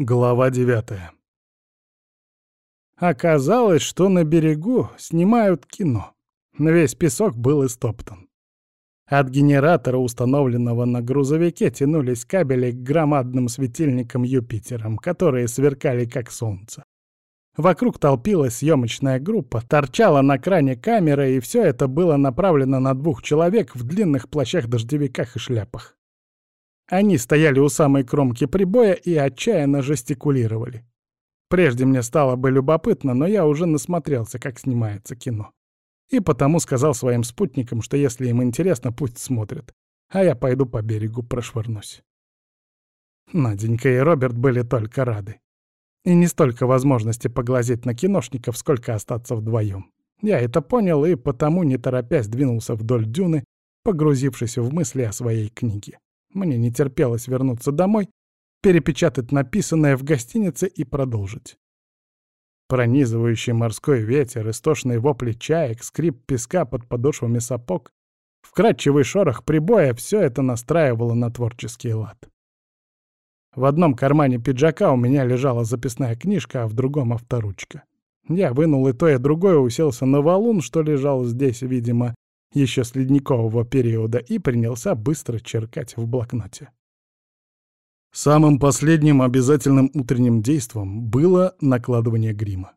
Глава девятая. Оказалось, что на берегу снимают кино. Весь песок был истоптан. От генератора, установленного на грузовике, тянулись кабели к громадным светильникам Юпитерам, которые сверкали как солнце. Вокруг толпилась съемочная группа, торчала на кране камера, и все это было направлено на двух человек в длинных плащах-дождевиках и шляпах. Они стояли у самой кромки прибоя и отчаянно жестикулировали. Прежде мне стало бы любопытно, но я уже насмотрелся, как снимается кино. И потому сказал своим спутникам, что если им интересно, пусть смотрят, а я пойду по берегу прошвырнусь. Наденька и Роберт были только рады. И не столько возможности поглазеть на киношников, сколько остаться вдвоем. Я это понял и потому, не торопясь, двинулся вдоль дюны, погрузившись в мысли о своей книге. Мне не терпелось вернуться домой, перепечатать написанное в гостинице и продолжить. Пронизывающий морской ветер, истошные вопли чаек, скрип песка под подошвами сапог, вкрадчивый шорох прибоя — все это настраивало на творческий лад. В одном кармане пиджака у меня лежала записная книжка, а в другом — авторучка. Я вынул и то, и другое, уселся на валун, что лежал здесь, видимо, еще с ледникового периода, и принялся быстро черкать в блокноте. Самым последним обязательным утренним действом было накладывание грима.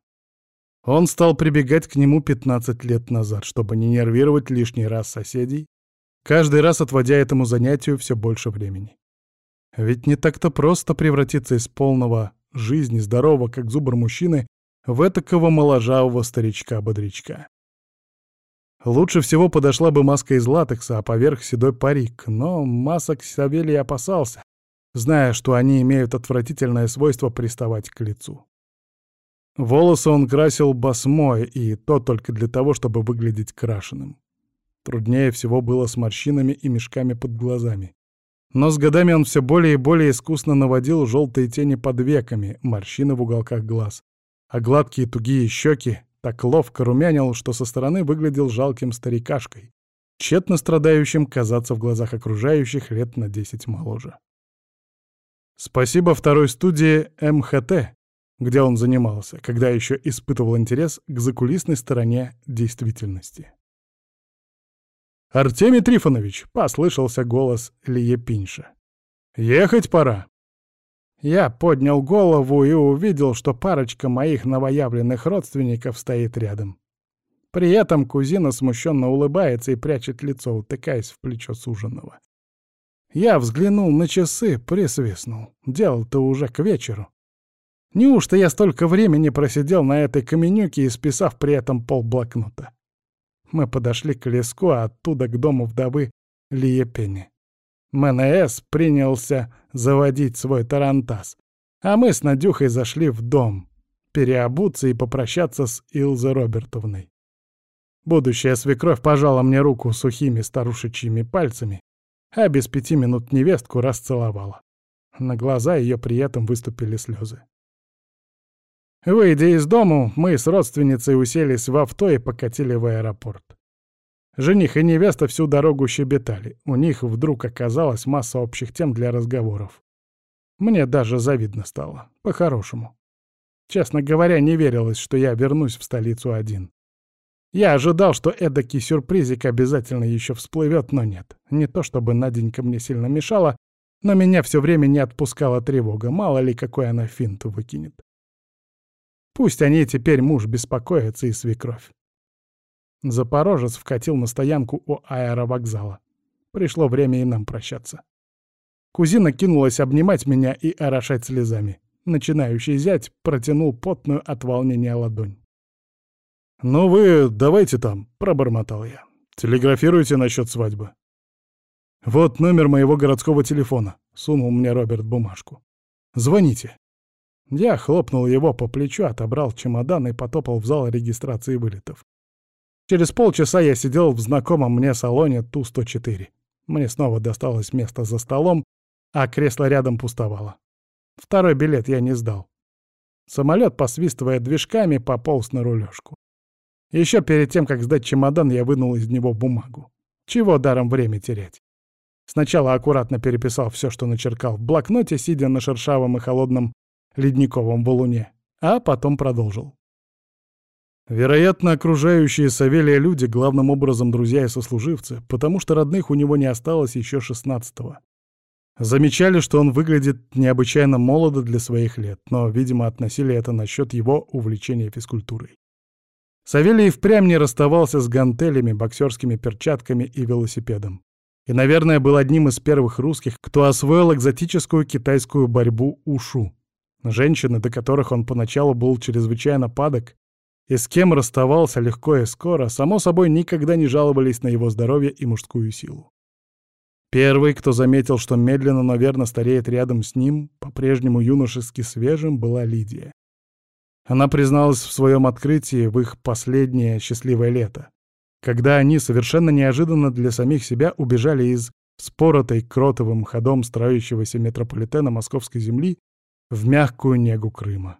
Он стал прибегать к нему 15 лет назад, чтобы не нервировать лишний раз соседей, каждый раз отводя этому занятию все больше времени. Ведь не так-то просто превратиться из полного жизни здорового, как зубр мужчины, в этакого моложавого старичка-бодрячка. Лучше всего подошла бы маска из латекса, а поверх седой парик, но масок Савелий опасался, зная, что они имеют отвратительное свойство приставать к лицу. Волосы он красил басмой, и то только для того, чтобы выглядеть крашеным. Труднее всего было с морщинами и мешками под глазами. Но с годами он все более и более искусно наводил желтые тени под веками, морщины в уголках глаз, а гладкие тугие щеки так ловко румянил, что со стороны выглядел жалким старикашкой, тщетно страдающим казаться в глазах окружающих лет на десять моложе. Спасибо второй студии МХТ, где он занимался, когда еще испытывал интерес к закулисной стороне действительности. «Артемий Трифонович!» — послышался голос Лие Пинша. «Ехать пора!» Я поднял голову и увидел, что парочка моих новоявленных родственников стоит рядом. При этом кузина смущенно улыбается и прячет лицо, утыкаясь в плечо суженого. Я взглянул на часы, присвистнул. Дело-то уже к вечеру. Неужто я столько времени просидел на этой каменюке, исписав при этом полблокнота? Мы подошли к леску, а оттуда к дому вдовы Лиепени. МНС принялся заводить свой тарантас, а мы с Надюхой зашли в дом, переобуться и попрощаться с Илзой Робертовной. Будущая свекровь пожала мне руку сухими старушечьими пальцами, а без пяти минут невестку расцеловала. На глаза ее при этом выступили слезы. Выйдя из дому, мы с родственницей уселись в авто и покатили в аэропорт. Жених и невеста всю дорогу щебетали. У них вдруг оказалась масса общих тем для разговоров. Мне даже завидно стало. По-хорошему. Честно говоря, не верилось, что я вернусь в столицу один. Я ожидал, что эдакий сюрпризик обязательно еще всплывет, но нет. Не то чтобы Наденька мне сильно мешала, но меня все время не отпускала тревога, мало ли какой она финт выкинет. Пусть они теперь муж беспокоится и свекровь. Запорожец вкатил на стоянку у аэровокзала. Пришло время и нам прощаться. Кузина кинулась обнимать меня и орошать слезами. Начинающий зять протянул потную от волнения ладонь. «Ну вы давайте там», — пробормотал я. «Телеграфируйте насчет свадьбы». «Вот номер моего городского телефона», — сунул мне Роберт бумажку. «Звоните». Я хлопнул его по плечу, отобрал чемодан и потопал в зал регистрации вылетов. Через полчаса я сидел в знакомом мне салоне Ту-104. Мне снова досталось место за столом, а кресло рядом пустовало. Второй билет я не сдал. Самолет, посвистывая движками, пополз на рулежку. Еще перед тем, как сдать чемодан, я вынул из него бумагу. Чего даром время терять? Сначала аккуратно переписал все, что начеркал в блокноте, сидя на шершавом и холодном ледниковом валуне, а потом продолжил. Вероятно, окружающие Савелия люди главным образом друзья и сослуживцы, потому что родных у него не осталось еще шестнадцатого. Замечали, что он выглядит необычайно молодо для своих лет, но, видимо, относили это насчет его увлечения физкультурой. Савелий впрямь не расставался с гантелями, боксерскими перчатками и велосипедом. И, наверное, был одним из первых русских, кто освоил экзотическую китайскую борьбу ушу. Женщины, до которых он поначалу был чрезвычайно падок, и с кем расставался легко и скоро, само собой никогда не жаловались на его здоровье и мужскую силу. Первый, кто заметил, что медленно, но верно стареет рядом с ним, по-прежнему юношески свежим, была Лидия. Она призналась в своем открытии в их последнее счастливое лето, когда они совершенно неожиданно для самих себя убежали из споротой кротовым ходом строящегося метрополитена московской земли в мягкую негу Крыма.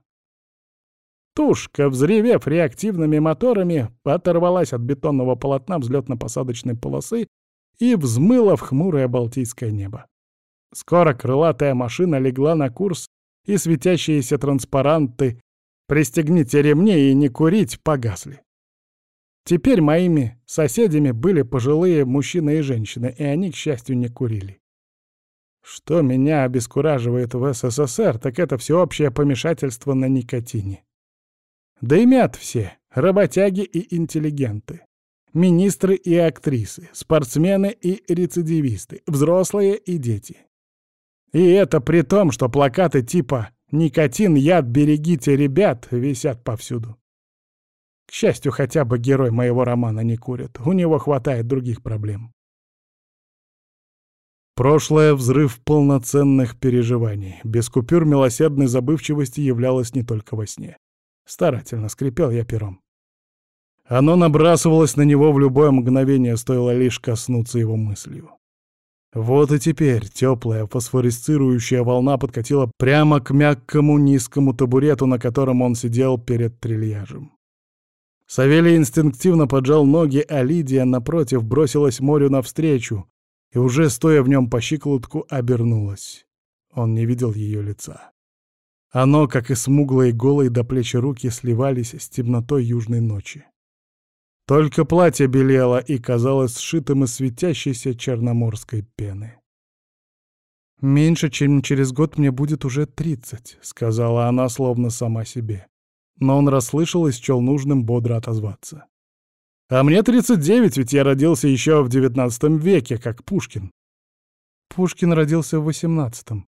Тушка, взревев реактивными моторами, оторвалась от бетонного полотна взлетно-посадочной полосы и взмыла в хмурое Балтийское небо. Скоро крылатая машина легла на курс, и светящиеся транспаранты «Пристегните ремни и не курить» погасли. Теперь моими соседями были пожилые мужчины и женщины, и они, к счастью, не курили. Что меня обескураживает в СССР, так это всеобщее помешательство на никотине. Дымят все, работяги и интеллигенты, министры и актрисы, спортсмены и рецидивисты, взрослые и дети. И это при том, что плакаты типа «Никотин, яд, берегите ребят» висят повсюду. К счастью, хотя бы герой моего романа не курит, у него хватает других проблем. Прошлое — взрыв полноценных переживаний. Без купюр милосердной забывчивости являлось не только во сне. Старательно скрипел я пером. Оно набрасывалось на него в любое мгновение, стоило лишь коснуться его мыслью. Вот и теперь теплая фосфорисцирующая волна подкатила прямо к мягкому низкому табурету, на котором он сидел перед трильяжем. Савелий инстинктивно поджал ноги, а Лидия, напротив, бросилась морю навстречу и, уже стоя в нем по щиколотку, обернулась. Он не видел ее лица. Оно, как и смуглые голые до плечи руки, сливались с темнотой южной ночи. Только платье белело и казалось сшитым из светящейся черноморской пены. «Меньше, чем через год мне будет уже тридцать», — сказала она словно сама себе. Но он расслышал и счел нужным бодро отозваться. «А мне тридцать девять, ведь я родился еще в девятнадцатом веке, как Пушкин». Пушкин родился в восемнадцатом.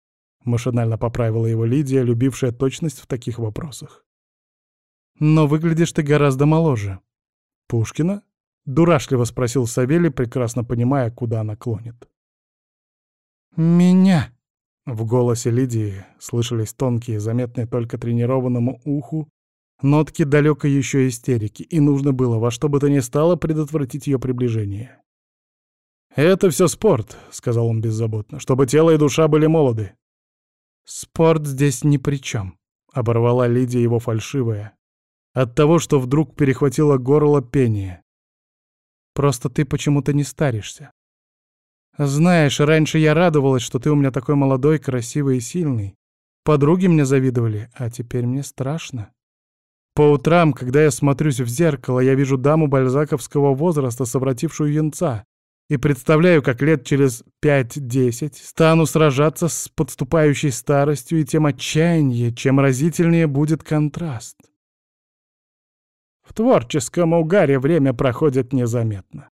Машинально поправила его Лидия, любившая точность в таких вопросах. «Но выглядишь ты гораздо моложе». «Пушкина?» — дурашливо спросил Савелий, прекрасно понимая, куда она клонит. «Меня!» В голосе Лидии слышались тонкие, заметные только тренированному уху, нотки далекой еще истерики, и нужно было во что бы то ни стало предотвратить ее приближение. «Это все спорт», — сказал он беззаботно, — «чтобы тело и душа были молоды. «Спорт здесь ни при чем», — оборвала Лидия его фальшивая. От того, что вдруг перехватило горло пение. «Просто ты почему-то не старишься. Знаешь, раньше я радовалась, что ты у меня такой молодой, красивый и сильный. Подруги мне завидовали, а теперь мне страшно. По утрам, когда я смотрюсь в зеркало, я вижу даму бальзаковского возраста, совратившую янца, и представляю, как лет через пять-десять стану сражаться с подступающей старостью, и тем отчаяннее, чем разительнее будет контраст. В творческом угаре время проходит незаметно.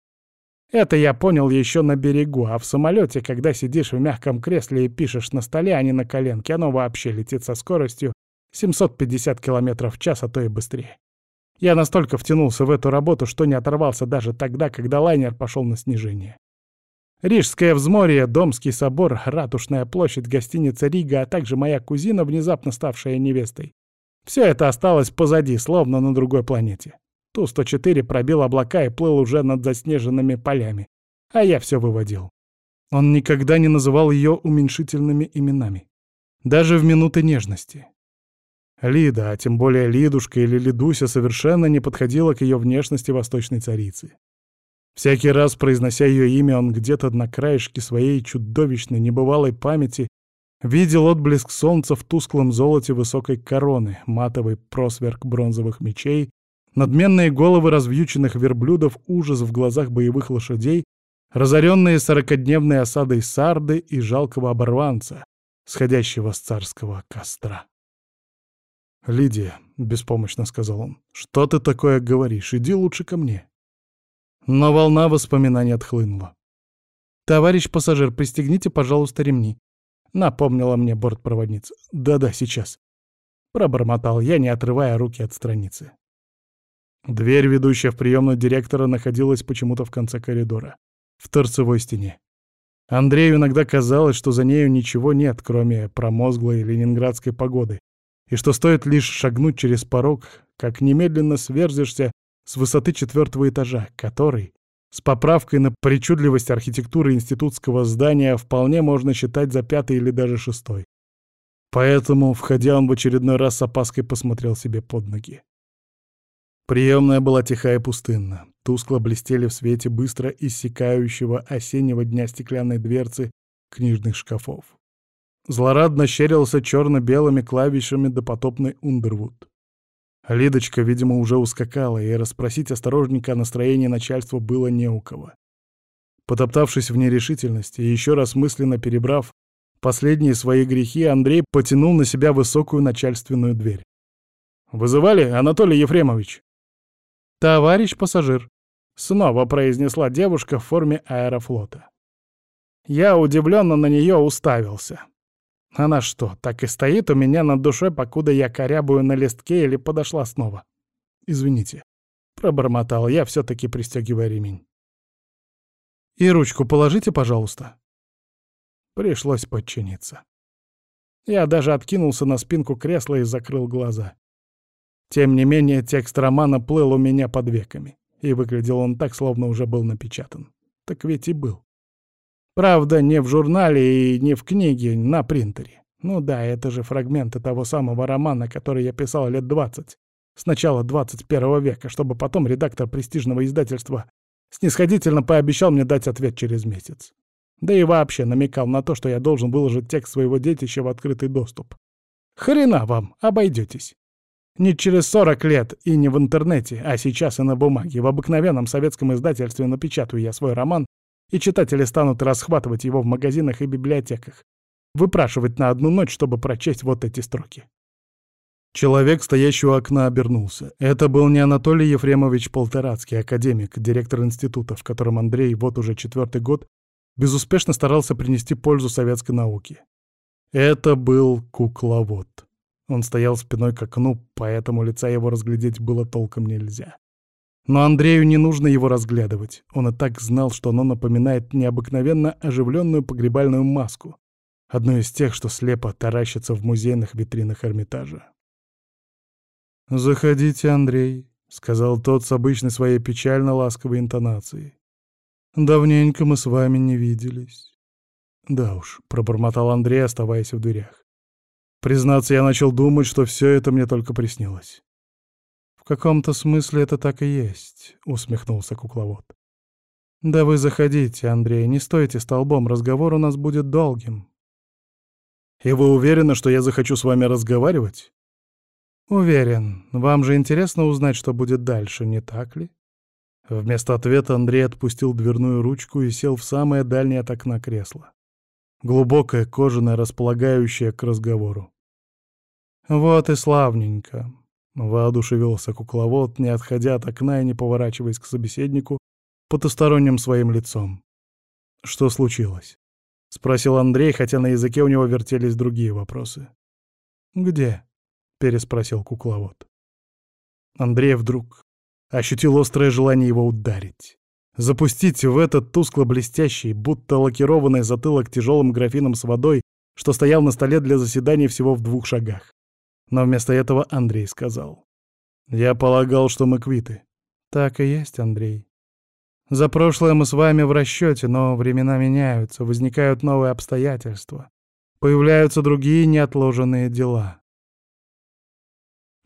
Это я понял еще на берегу, а в самолете, когда сидишь в мягком кресле и пишешь на столе, а не на коленке, оно вообще летит со скоростью 750 км в час, а то и быстрее. Я настолько втянулся в эту работу, что не оторвался даже тогда, когда лайнер пошел на снижение. Рижское взморье, Домский собор, Ратушная площадь, гостиница Рига, а также моя кузина, внезапно ставшая невестой. Все это осталось позади, словно на другой планете. Ту-104 пробил облака и плыл уже над заснеженными полями. А я все выводил. Он никогда не называл ее уменьшительными именами. Даже в минуты нежности. Лида, а тем более Лидушка или Лидуся, совершенно не подходила к ее внешности восточной царицы. Всякий раз, произнося ее имя, он где-то на краешке своей чудовищной, небывалой памяти Видел отблеск солнца в тусклом золоте высокой короны, матовый просверк бронзовых мечей, надменные головы развьюченных верблюдов, ужас в глазах боевых лошадей, разоренные сорокодневной осадой сарды и жалкого оборванца, сходящего с царского костра. «Лидия», — беспомощно сказал он, — «что ты такое говоришь? Иди лучше ко мне». Но волна воспоминаний отхлынула. «Товарищ пассажир, пристегните, пожалуйста, ремни», — напомнила мне бортпроводница. «Да-да, сейчас». Пробормотал я, не отрывая руки от страницы. Дверь, ведущая в приемную директора, находилась почему-то в конце коридора, в торцевой стене. Андрею иногда казалось, что за нею ничего нет, кроме промозглой ленинградской погоды, и что стоит лишь шагнуть через порог, как немедленно сверзишься с высоты четвертого этажа, который, с поправкой на причудливость архитектуры институтского здания, вполне можно считать за пятый или даже шестой. Поэтому, входя, он в очередной раз с опаской посмотрел себе под ноги. Приемная была тиха и пустынна. Тускло блестели в свете быстро иссякающего осеннего дня стеклянной дверцы книжных шкафов. Злорадно щерился черно-белыми клавишами допотопный Ундервуд. Лидочка, видимо, уже ускакала, и расспросить осторожника о настроении начальства было не у кого. Потоптавшись в нерешительности и еще раз мысленно перебрав последние свои грехи, Андрей потянул на себя высокую начальственную дверь. «Вызывали, Анатолий Ефремович?» «Товарищ пассажир», — снова произнесла девушка в форме аэрофлота. Я удивленно на нее уставился. Она что, так и стоит у меня над душой, покуда я корябую на листке или подошла снова? Извините. Пробормотал я, все-таки пристегивая ремень. И ручку положите, пожалуйста. Пришлось подчиниться. Я даже откинулся на спинку кресла и закрыл глаза. Тем не менее, текст романа плыл у меня под веками, и выглядел он так, словно уже был напечатан. Так ведь и был. Правда, не в журнале и не в книге, на принтере. Ну да, это же фрагменты того самого романа, который я писал лет двадцать, с начала 21 века, чтобы потом редактор престижного издательства снисходительно пообещал мне дать ответ через месяц. Да и вообще намекал на то, что я должен выложить текст своего детища в открытый доступ. Хрена вам, обойдетесь. Не через 40 лет и не в интернете, а сейчас и на бумаге. В обыкновенном советском издательстве напечатаю я свой роман и читатели станут расхватывать его в магазинах и библиотеках, выпрашивать на одну ночь, чтобы прочесть вот эти строки. Человек, стоящий у окна, обернулся. Это был не Анатолий Ефремович Полторацкий, академик, директор института, в котором Андрей вот уже четвертый год безуспешно старался принести пользу советской науке. Это был кукловод. Он стоял спиной к окну, поэтому лица его разглядеть было толком нельзя. Но Андрею не нужно его разглядывать. Он и так знал, что оно напоминает необыкновенно оживленную погребальную маску, одну из тех, что слепо таращится в музейных витринах Эрмитажа. «Заходите, Андрей», — сказал тот с обычной своей печально-ласковой интонацией. «Давненько мы с вами не виделись». «Да уж», — пробормотал Андрей, оставаясь в дверях. «Признаться, я начал думать, что все это мне только приснилось каком-то смысле это так и есть», — усмехнулся кукловод. «Да вы заходите, Андрей, не стойте столбом, разговор у нас будет долгим». «И вы уверены, что я захочу с вами разговаривать?» «Уверен. Вам же интересно узнать, что будет дальше, не так ли?» Вместо ответа Андрей отпустил дверную ручку и сел в самое дальнее от окна кресло. Глубокое, кожаное, располагающее к разговору. «Вот и славненько. Воодушевился кукловод, не отходя от окна и не поворачиваясь к собеседнику потусторонним своим лицом. «Что случилось?» — спросил Андрей, хотя на языке у него вертелись другие вопросы. «Где?» — переспросил кукловод. Андрей вдруг ощутил острое желание его ударить. Запустить в этот тускло-блестящий, будто лакированный затылок тяжелым графином с водой, что стоял на столе для заседаний всего в двух шагах. Но вместо этого Андрей сказал. «Я полагал, что мы квиты». «Так и есть, Андрей. За прошлое мы с вами в расчете, но времена меняются, возникают новые обстоятельства, появляются другие неотложенные дела».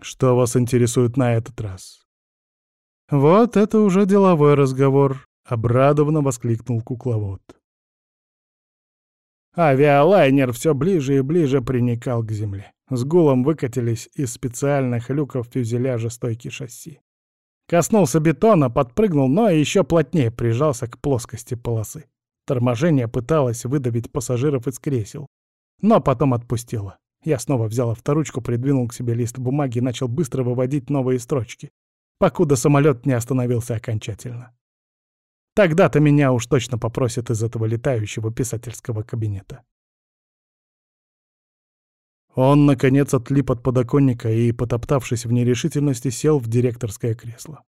«Что вас интересует на этот раз?» «Вот это уже деловой разговор», — обрадованно воскликнул кукловод. Авиалайнер все ближе и ближе приникал к земле. С гулом выкатились из специальных люков фюзеляжа стойки шасси. Коснулся бетона, подпрыгнул, но еще плотнее прижался к плоскости полосы. Торможение пыталось выдавить пассажиров из кресел, но потом отпустило. Я снова взял авторучку, придвинул к себе лист бумаги и начал быстро выводить новые строчки, покуда самолет не остановился окончательно. Тогда-то меня уж точно попросят из этого летающего писательского кабинета. Он, наконец, отлип от подоконника и, потоптавшись в нерешительности, сел в директорское кресло.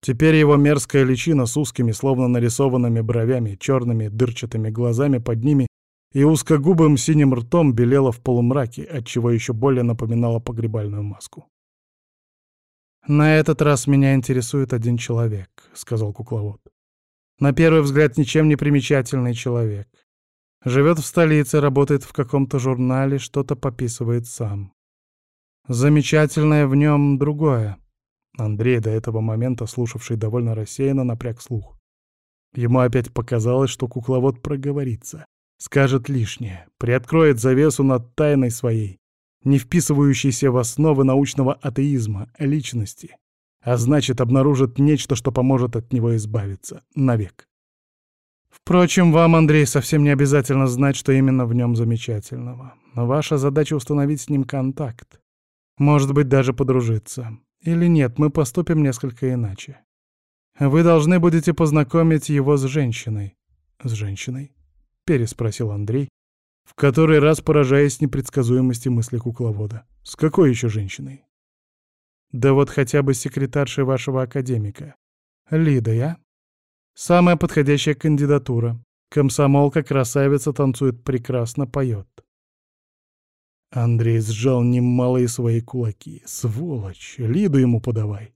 Теперь его мерзкая личина с узкими, словно нарисованными бровями, черными дырчатыми глазами под ними и узкогубым синим ртом белела в полумраке, отчего еще более напоминала погребальную маску. «На этот раз меня интересует один человек», — сказал кукловод. На первый взгляд ничем не примечательный человек. Живет в столице, работает в каком-то журнале, что-то пописывает сам. Замечательное в нем другое. Андрей, до этого момента слушавший довольно рассеянно, напряг слух. Ему опять показалось, что кукловод проговорится, скажет лишнее, приоткроет завесу над тайной своей, не вписывающейся в основы научного атеизма, личности а значит, обнаружит нечто, что поможет от него избавиться. Навек. Впрочем, вам, Андрей, совсем не обязательно знать, что именно в нем замечательного. Но ваша задача — установить с ним контакт. Может быть, даже подружиться. Или нет, мы поступим несколько иначе. Вы должны будете познакомить его с женщиной. С женщиной? Переспросил Андрей, в который раз поражаясь непредсказуемости мысли кукловода. С какой еще женщиной? Да вот хотя бы секретаршей вашего академика. Лида, я? Самая подходящая кандидатура. Комсомолка, красавица, танцует прекрасно, поет. Андрей сжал немалые свои кулаки. Сволочь, Лиду ему подавай.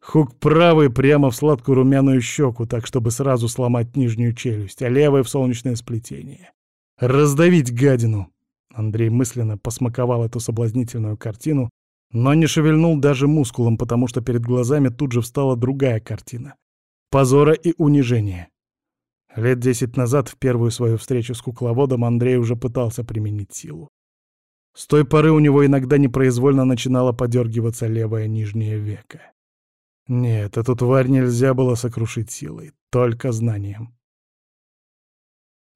Хук правый прямо в сладкую румяную щеку, так чтобы сразу сломать нижнюю челюсть, а левый в солнечное сплетение. Раздавить гадину. Андрей мысленно посмаковал эту соблазнительную картину но не шевельнул даже мускулом, потому что перед глазами тут же встала другая картина. Позора и унижения. Лет десять назад, в первую свою встречу с кукловодом, Андрей уже пытался применить силу. С той поры у него иногда непроизвольно начинало подергиваться левое нижнее веко. Нет, эту тварь нельзя было сокрушить силой, только знанием.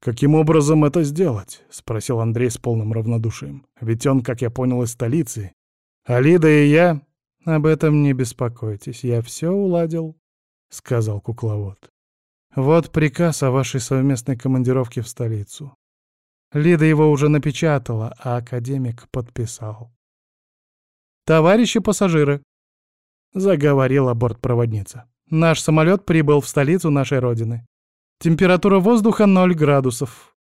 «Каким образом это сделать?» — спросил Андрей с полным равнодушием. «Ведь он, как я понял, из столицы, Алида и я... Об этом не беспокойтесь, я все уладил, — сказал кукловод. Вот приказ о вашей совместной командировке в столицу. Лида его уже напечатала, а академик подписал. «Товарищи пассажиры!» — заговорила бортпроводница. «Наш самолет прибыл в столицу нашей Родины. Температура воздуха 0 градусов.